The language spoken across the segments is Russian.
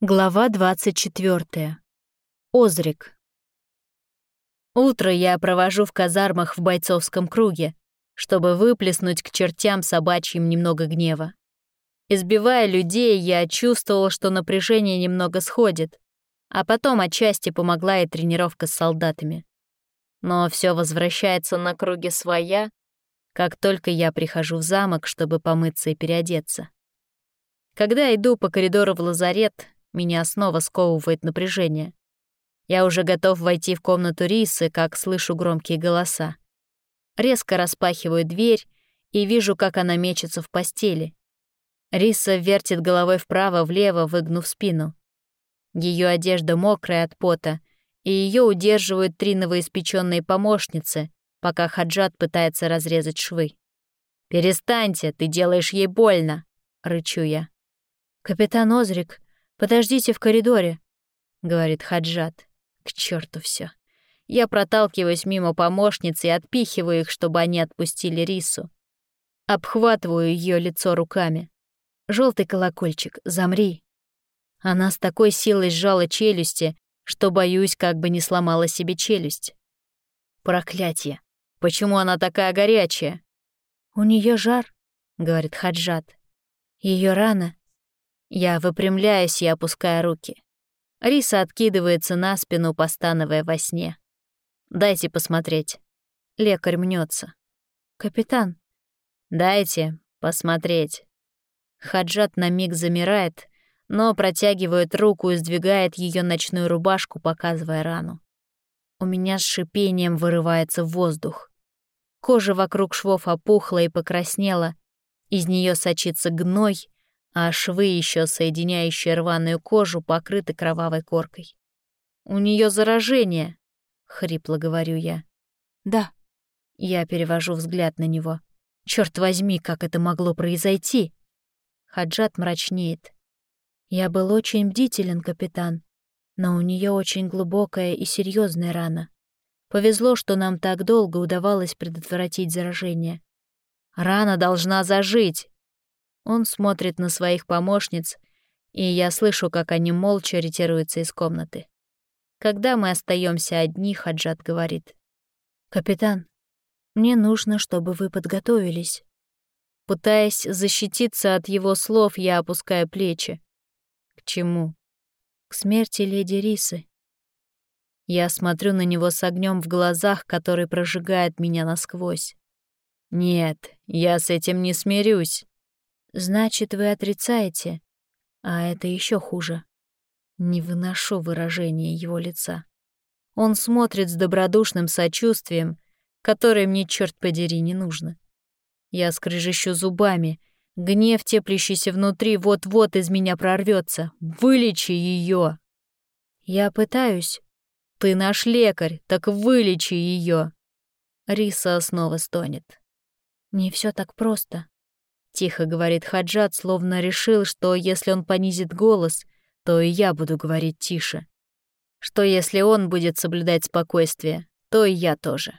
Глава 24. Озрик. Утро я провожу в казармах в бойцовском круге, чтобы выплеснуть к чертям собачьим немного гнева. Избивая людей, я чувствовал, что напряжение немного сходит, а потом отчасти помогла и тренировка с солдатами. Но все возвращается на круге своя, как только я прихожу в замок, чтобы помыться и переодеться. Когда иду по коридору в лазарет, меня снова сковывает напряжение. Я уже готов войти в комнату Рисы, как слышу громкие голоса. Резко распахиваю дверь и вижу, как она мечется в постели. Риса вертит головой вправо-влево, выгнув спину. Ее одежда мокрая от пота, и ее удерживают три новоиспеченные помощницы, пока Хаджат пытается разрезать швы. «Перестаньте, ты делаешь ей больно!» — рычу я. «Капитан Озрик, «Подождите в коридоре», — говорит Хаджат. К черту все. Я проталкиваюсь мимо помощницы и отпихиваю их, чтобы они отпустили рису. Обхватываю ее лицо руками. Желтый колокольчик, замри. Она с такой силой сжала челюсти, что боюсь, как бы не сломала себе челюсть. Проклятие! Почему она такая горячая? У нее жар, говорит Хаджат. Ее рана я выпрямляюсь и опускаю руки. Риса откидывается на спину, постановая во сне. «Дайте посмотреть». Лекарь мнется. «Капитан». «Дайте посмотреть». Хаджат на миг замирает, но протягивает руку и сдвигает ее ночную рубашку, показывая рану. У меня с шипением вырывается воздух. Кожа вокруг швов опухла и покраснела, из нее сочится гной, а швы, еще соединяющие рваную кожу, покрыты кровавой коркой. «У нее заражение», — хрипло говорю я. «Да». Я перевожу взгляд на него. Черт возьми, как это могло произойти?» Хаджат мрачнеет. «Я был очень бдителен, капитан, но у нее очень глубокая и серьезная рана. Повезло, что нам так долго удавалось предотвратить заражение. Рана должна зажить, он смотрит на своих помощниц, и я слышу, как они молча ретируются из комнаты. Когда мы остаемся одни, Хаджат говорит. «Капитан, мне нужно, чтобы вы подготовились». Пытаясь защититься от его слов, я опускаю плечи. К чему? К смерти леди Рисы. Я смотрю на него с огнем в глазах, который прожигает меня насквозь. Нет, я с этим не смирюсь. Значит, вы отрицаете, а это еще хуже. Не выношу выражения его лица. Он смотрит с добродушным сочувствием, которое мне, черт подери, не нужно. Я скрежещу зубами, гнев, теплящийся внутри, вот-вот из меня прорвется. Вылечи ее. Я пытаюсь. Ты наш лекарь, так вылечи ее. Риса снова стонет. Не все так просто. Тихо говорит Хаджат, словно решил, что если он понизит голос, то и я буду говорить тише. Что если он будет соблюдать спокойствие, то и я тоже.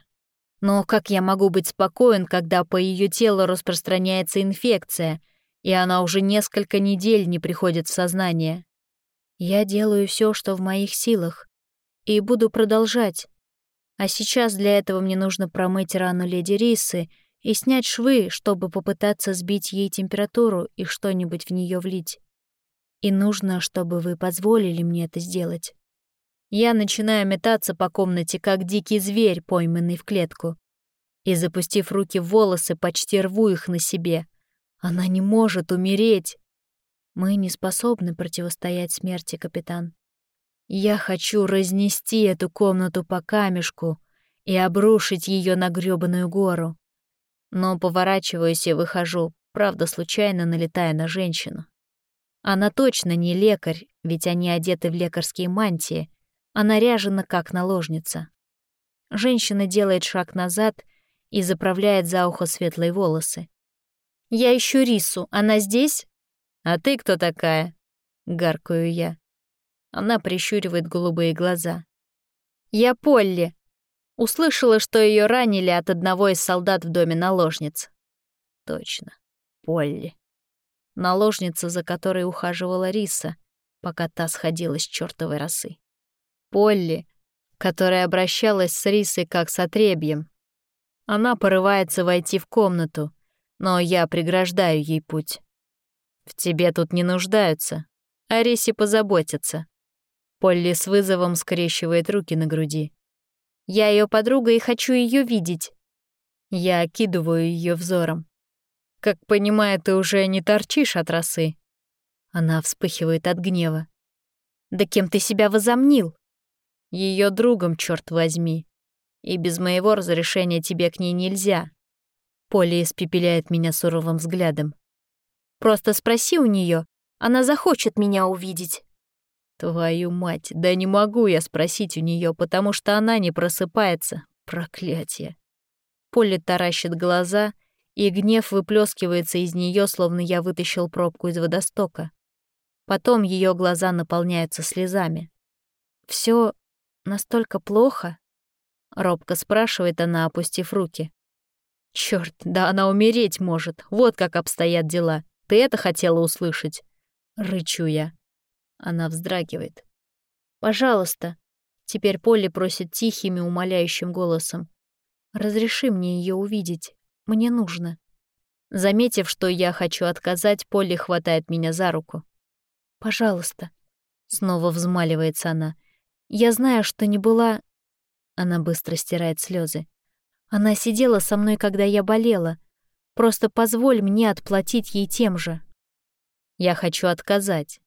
Но как я могу быть спокоен, когда по ее телу распространяется инфекция, и она уже несколько недель не приходит в сознание? Я делаю все, что в моих силах, и буду продолжать. А сейчас для этого мне нужно промыть рану леди Рисы и снять швы, чтобы попытаться сбить ей температуру и что-нибудь в нее влить. И нужно, чтобы вы позволили мне это сделать. Я начинаю метаться по комнате, как дикий зверь, пойманный в клетку. И, запустив руки в волосы, почти рву их на себе. Она не может умереть. Мы не способны противостоять смерти, капитан. Я хочу разнести эту комнату по камешку и обрушить ее на грёбаную гору но поворачиваюсь и выхожу, правда, случайно налетая на женщину. Она точно не лекарь, ведь они одеты в лекарские мантии, а наряжена как наложница. Женщина делает шаг назад и заправляет за ухо светлые волосы. «Я ищу Рису, она здесь?» «А ты кто такая?» — гаркаю я. Она прищуривает голубые глаза. «Я Полли, Услышала, что ее ранили от одного из солдат в доме наложниц. Точно. Полли. Наложница, за которой ухаживала Риса. пока та сходила с чертовой росы. Полли, которая обращалась с Рисой как с отребьем. Она порывается войти в комнату, но я преграждаю ей путь. В тебе тут не нуждаются, о Рисе позаботятся. Полли с вызовом скрещивает руки на груди. Я ее подруга и хочу ее видеть. Я окидываю ее взором. Как понимаю, ты уже не торчишь от росы. Она вспыхивает от гнева. Да кем ты себя возомнил? Ее другом, черт возьми. И без моего разрешения тебе к ней нельзя. Полли испепеляет меня суровым взглядом. Просто спроси у нее, она захочет меня увидеть. Твою мать, да не могу я спросить у нее, потому что она не просыпается. Проклятие. Полли таращит глаза, и гнев выплескивается из нее, словно я вытащил пробку из водостока. Потом ее глаза наполняются слезами. Все настолько плохо? Робко спрашивает она, опустив руки. Черт, да она умереть может. Вот как обстоят дела. Ты это хотела услышать? Рычу я. Она вздрагивает. «Пожалуйста», — теперь Полли просит тихим и умоляющим голосом. «Разреши мне ее увидеть. Мне нужно». Заметив, что я хочу отказать, Полли хватает меня за руку. «Пожалуйста», — снова взмаливается она. «Я знаю, что не была...» Она быстро стирает слезы. «Она сидела со мной, когда я болела. Просто позволь мне отплатить ей тем же». Я хочу отказать.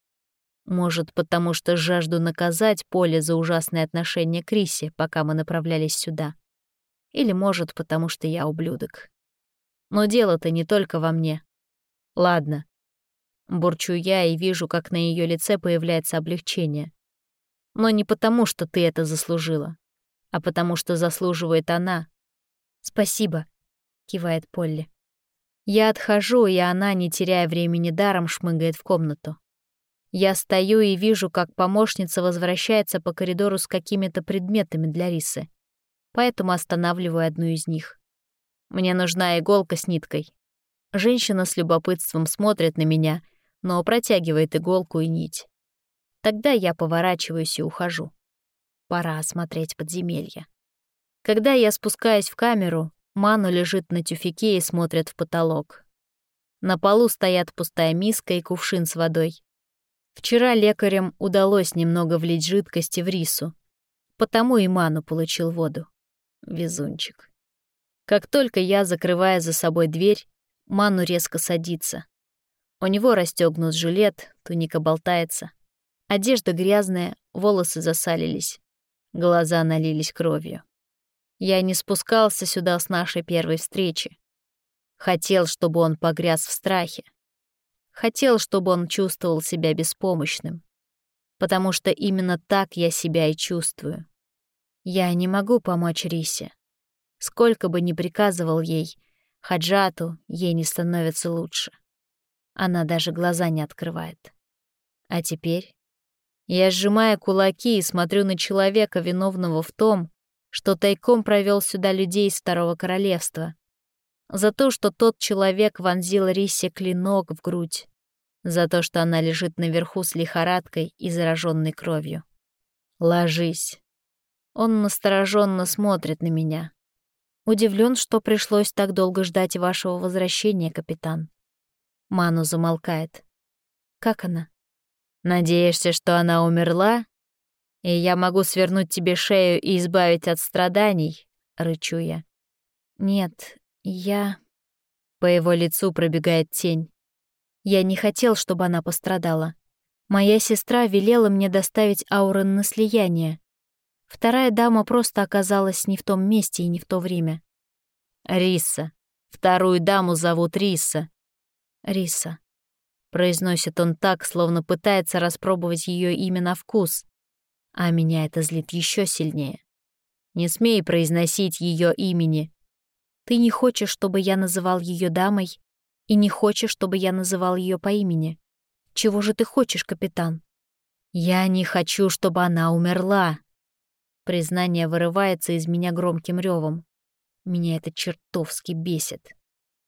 Может, потому что жажду наказать Поле за ужасное отношение к Рисе, пока мы направлялись сюда. Или, может, потому что я ублюдок. Но дело-то не только во мне. Ладно. Бурчу я и вижу, как на ее лице появляется облегчение. Но не потому, что ты это заслужила, а потому что заслуживает она. «Спасибо», — кивает Полли. Я отхожу, и она, не теряя времени даром, шмыгает в комнату. Я стою и вижу, как помощница возвращается по коридору с какими-то предметами для рисы. Поэтому останавливаю одну из них. Мне нужна иголка с ниткой. Женщина с любопытством смотрит на меня, но протягивает иголку и нить. Тогда я поворачиваюсь и ухожу. Пора осмотреть подземелье. Когда я спускаюсь в камеру, Ману лежит на тюфике и смотрит в потолок. На полу стоят пустая миска и кувшин с водой. Вчера лекарям удалось немного влить жидкости в рису, потому и Ману получил воду. Везунчик. Как только я закрываю за собой дверь, Ману резко садится. У него расстегнут жилет, туника болтается. Одежда грязная, волосы засалились. Глаза налились кровью. Я не спускался сюда с нашей первой встречи. Хотел, чтобы он погряз в страхе. Хотел, чтобы он чувствовал себя беспомощным. Потому что именно так я себя и чувствую. Я не могу помочь Рисе. Сколько бы ни приказывал ей, Хаджату ей не становится лучше. Она даже глаза не открывает. А теперь я сжимаю кулаки и смотрю на человека, виновного в том, что тайком провел сюда людей из Второго Королевства. За то, что тот человек вонзил Рисе клинок в грудь. За то, что она лежит наверху с лихорадкой и зараженной кровью. «Ложись». Он настороженно смотрит на меня. Удивлен, что пришлось так долго ждать вашего возвращения, капитан. Ману замолкает. Как она? Надеешься, что она умерла? и я могу свернуть тебе шею и избавить от страданий», — рычу я. «Нет, я...» По его лицу пробегает тень. «Я не хотел, чтобы она пострадала. Моя сестра велела мне доставить Аурен на слияние. Вторая дама просто оказалась не в том месте и не в то время». «Риса. Вторую даму зовут Риса». «Риса», — произносит он так, словно пытается распробовать ее имя на вкус. А меня это злит еще сильнее. Не смей произносить ее имени. Ты не хочешь, чтобы я называл ее дамой, и не хочешь, чтобы я называл ее по имени. Чего же ты хочешь, капитан? Я не хочу, чтобы она умерла. Признание вырывается из меня громким ревом. Меня это чертовски бесит.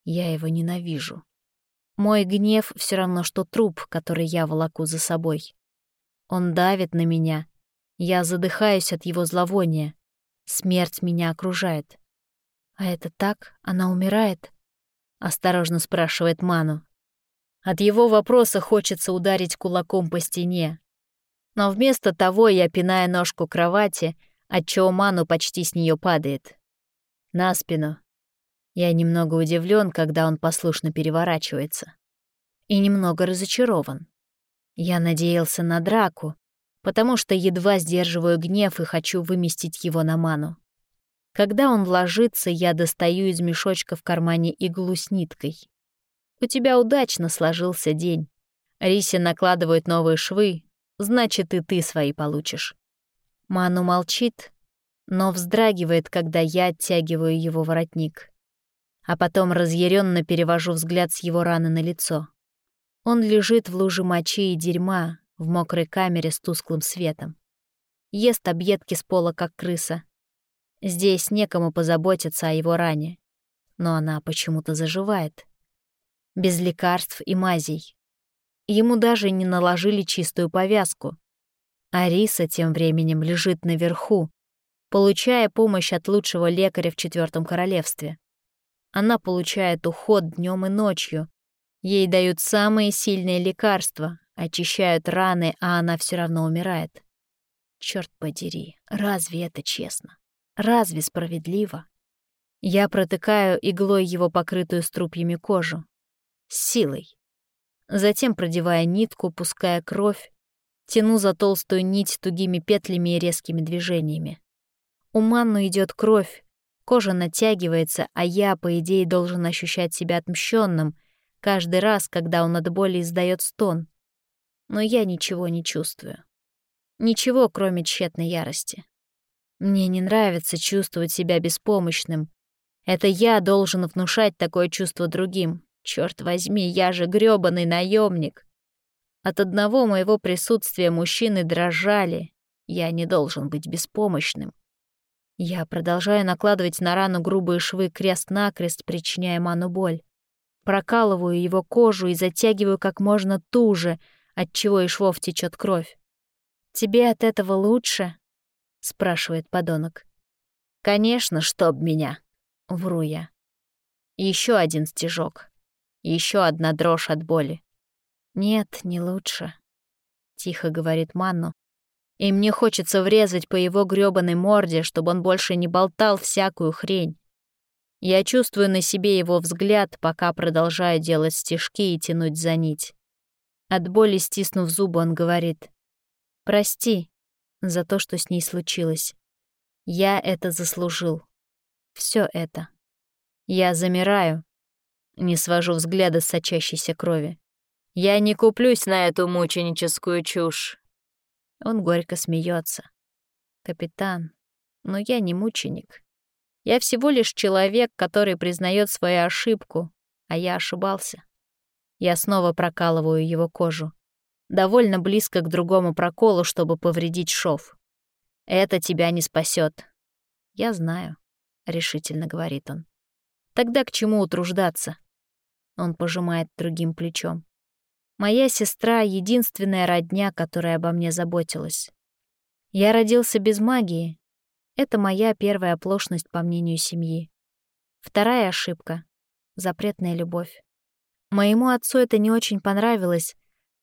Я его ненавижу. Мой гнев все равно, что труп, который я волоку за собой. Он давит на меня. Я задыхаюсь от его зловония. Смерть меня окружает. «А это так? Она умирает?» — осторожно спрашивает Ману. От его вопроса хочется ударить кулаком по стене. Но вместо того я пинаю ножку кровати, отчего Ману почти с нее падает. На спину. Я немного удивлен, когда он послушно переворачивается. И немного разочарован. Я надеялся на драку, потому что едва сдерживаю гнев и хочу выместить его на Ману. Когда он ложится, я достаю из мешочка в кармане иглу с ниткой. У тебя удачно сложился день. Рисе накладывают новые швы, значит, и ты свои получишь. Ману молчит, но вздрагивает, когда я оттягиваю его воротник. А потом разъяренно перевожу взгляд с его раны на лицо. Он лежит в луже мочи и дерьма в мокрой камере с тусклым светом. Ест объедки с пола, как крыса, Здесь некому позаботиться о его ране, но она почему-то заживает. Без лекарств и мазей. Ему даже не наложили чистую повязку. Ариса тем временем лежит наверху, получая помощь от лучшего лекаря в Четвертом Королевстве. Она получает уход днем и ночью. Ей дают самые сильные лекарства, очищают раны, а она все равно умирает. Черт подери, разве это честно? Разве справедливо? Я протыкаю иглой его покрытую струпьями кожу. Силой. Затем, продевая нитку, пуская кровь, тяну за толстую нить тугими петлями и резкими движениями. У Манну идет кровь, кожа натягивается, а я, по идее, должен ощущать себя отмщенным каждый раз, когда он от боли издает стон. Но я ничего не чувствую. Ничего, кроме тщетной ярости. Мне не нравится чувствовать себя беспомощным. Это я должен внушать такое чувство другим. Черт возьми, я же грёбаный наемник. От одного моего присутствия мужчины дрожали. Я не должен быть беспомощным. Я продолжаю накладывать на рану грубые швы крест-накрест, причиняя ману боль. Прокалываю его кожу и затягиваю как можно туже, отчего из швов течет кровь. «Тебе от этого лучше?» — спрашивает подонок. «Конечно, чтоб меня!» — вру я. Еще один стежок. Еще одна дрожь от боли. «Нет, не лучше», — тихо говорит Манну. И мне хочется врезать по его грёбаной морде, чтобы он больше не болтал всякую хрень. Я чувствую на себе его взгляд, пока продолжаю делать стежки и тянуть за нить. От боли стиснув зубы, он говорит. «Прости, за то, что с ней случилось. Я это заслужил. Все это. Я замираю, не свожу взгляда с сочащейся крови. Я не куплюсь на эту мученическую чушь. Он горько смеется. Капитан, но я не мученик. Я всего лишь человек, который признает свою ошибку, а я ошибался. Я снова прокалываю его кожу довольно близко к другому проколу, чтобы повредить шов. Это тебя не спасет. Я знаю, решительно говорит он. Тогда к чему утруждаться? Он пожимает другим плечом. Моя сестра — единственная родня, которая обо мне заботилась. Я родился без магии. Это моя первая оплошность, по мнению семьи. Вторая ошибка — запретная любовь. Моему отцу это не очень понравилось,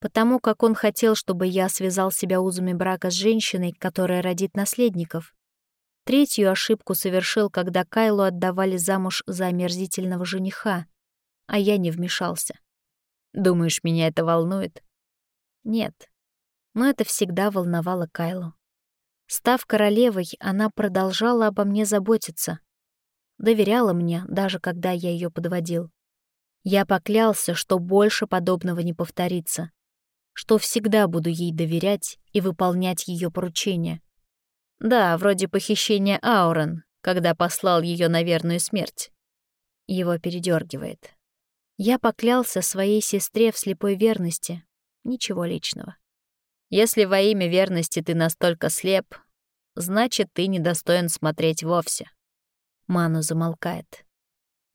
потому как он хотел, чтобы я связал себя узами брака с женщиной, которая родит наследников. Третью ошибку совершил, когда Кайлу отдавали замуж за омерзительного жениха, а я не вмешался. Думаешь, меня это волнует? Нет. Но это всегда волновало Кайлу. Став королевой, она продолжала обо мне заботиться. Доверяла мне, даже когда я ее подводил. Я поклялся, что больше подобного не повторится что всегда буду ей доверять и выполнять ее поручения. Да, вроде похищения Аурен, когда послал ее на верную смерть. Его передергивает. Я поклялся своей сестре в слепой верности. Ничего личного. Если во имя верности ты настолько слеп, значит, ты недостоин смотреть вовсе. Ману замолкает.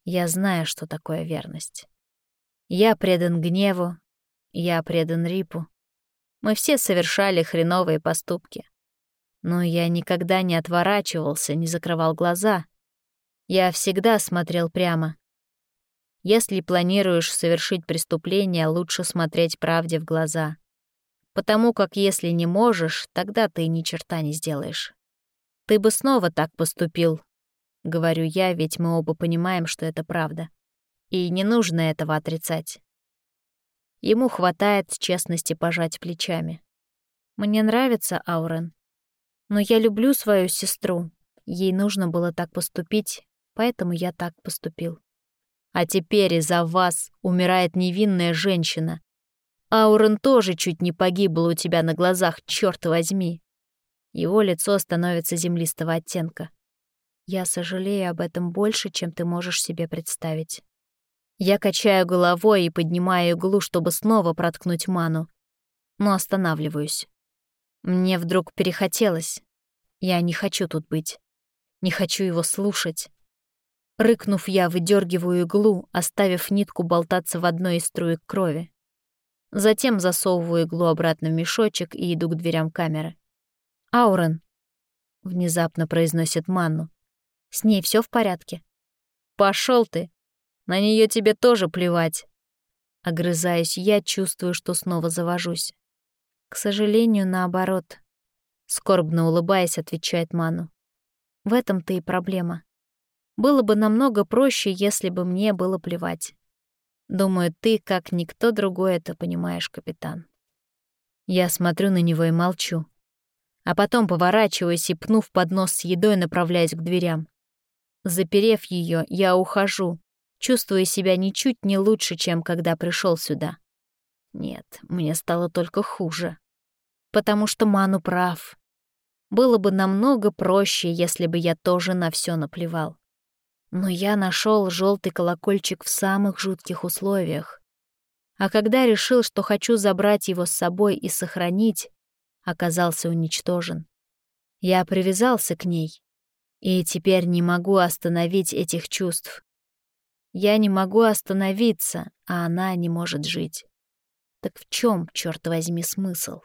Я знаю, что такое верность. Я предан гневу, я предан Рипу. Мы все совершали хреновые поступки. Но я никогда не отворачивался, не закрывал глаза. Я всегда смотрел прямо. Если планируешь совершить преступление, лучше смотреть правде в глаза. Потому как если не можешь, тогда ты ни черта не сделаешь. Ты бы снова так поступил, говорю я, ведь мы оба понимаем, что это правда. И не нужно этого отрицать. Ему хватает честности пожать плечами. Мне нравится Аурен. Но я люблю свою сестру. Ей нужно было так поступить, поэтому я так поступил. А теперь из-за вас умирает невинная женщина. Аурен тоже чуть не погибла у тебя на глазах, черт возьми. Его лицо становится землистого оттенка. Я сожалею об этом больше, чем ты можешь себе представить. Я качаю головой и поднимаю иглу, чтобы снова проткнуть ману, но останавливаюсь. Мне вдруг перехотелось. Я не хочу тут быть. Не хочу его слушать. Рыкнув, я выдергиваю иглу, оставив нитку болтаться в одной из струек крови. Затем засовываю иглу обратно в мешочек и иду к дверям камеры. «Аурен», — внезапно произносит Манну, — «с ней все в порядке?» Пошел ты!» На нее тебе тоже плевать. Огрызаюсь я, чувствую, что снова завожусь. К сожалению, наоборот. Скорбно улыбаясь, отвечает Ману. В этом-то и проблема. Было бы намного проще, если бы мне было плевать. Думаю, ты, как никто другой, это понимаешь, капитан. Я смотрю на него и молчу. А потом поворачиваюсь и, пнув поднос с едой, направляюсь к дверям. Заперев ее, я ухожу, чувствуя себя ничуть не лучше, чем когда пришел сюда. Нет, мне стало только хуже. Потому что Ману прав. Было бы намного проще, если бы я тоже на все наплевал. Но я нашел желтый колокольчик в самых жутких условиях. А когда решил, что хочу забрать его с собой и сохранить, оказался уничтожен. Я привязался к ней, и теперь не могу остановить этих чувств. Я не могу остановиться, а она не может жить. Так в чем, черт возьми, смысл?